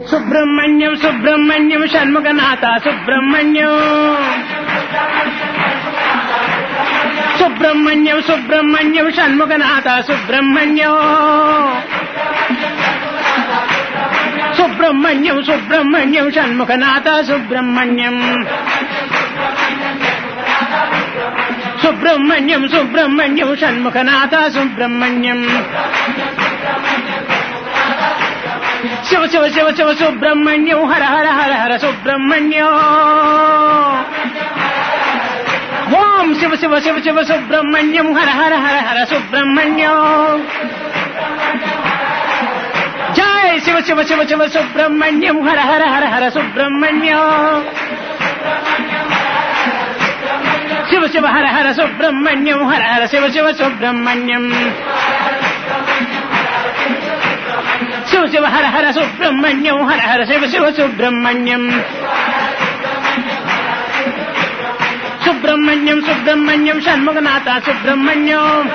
సుబ్రహ్మణ్యం సుబ్రహ్మణ్యం షణ్ముఖనాథ సుబ్రహ్మణ్యం సుబ్రహ్మణ్యం సుబ్రహ్మణ్యం షణ్ముఖనాథ సుబ్రహ్మణ్యం సుబ్రహ్మణ్యం సుబ్రహ్మణ్యం షణ్ముఖనాథ సుబ్రహ్మణ్యం సుబ్రహ్మణ్యం సుబ్రహ్మణ్యం షణ్ముఖనాథ సుబ్రహ్మణ్యం శివ శివ శివ శివ సుబ్రహ్మణ్యం హర హర హర హర సుబ్రహ్మణ్యం ఓం శివ శివ శివ శివ సుబ్రహ్మణ్యం హర హర హర హర సుబ్రహ్మణ్యం జయ శివ శివ శివ శివ సుబ్రహ్మణ్యం హర హర హర హర సుబ్రహ్మణ్యం శివ శివ హర హర సుబ్రహ్మణ్యం హర హర శివ శివ సుబ్రహ్మణ్యం शिव हर हर सुब्रह्मण्यम हर हर शिव शिव सुब्रह्मण्यम सुब्रह्मण्यम सुब्रह्मण्यम षण्मुखनाथा सुब्रह्मण्यम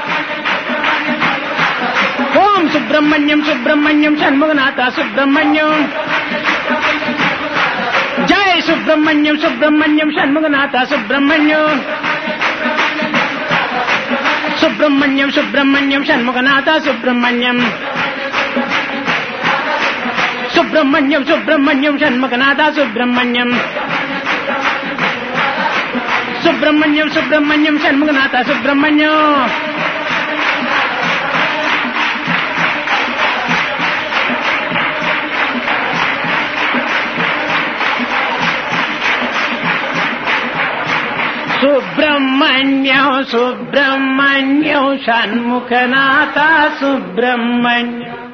ओम सुब्रह्मण्यम सुब्रह्मण्यम षण्मुखनाथा सुब्रह्मण्यम जय सुब्रह्मण्यम सुब्रह्मण्यम षण्मुखनाथा सुब्रह्मण्यम सुब्रह्मण्यम सुब्रह्मण्यम षण्मुखनाथा सुब्रह्मण्यम सुब्रह्मण्यम सुब्रह्मण्यम षण्मगनाथा सुब्रह्मण्यम सुब्रह्मण्यम सुब्रह्मण्यम षण्मगनाथा सुब्रह्मण्यम सुब्रह्मण्यौ सुब्रह्मण्यौ षण्मुखनाथा सुब्रह्मण्य.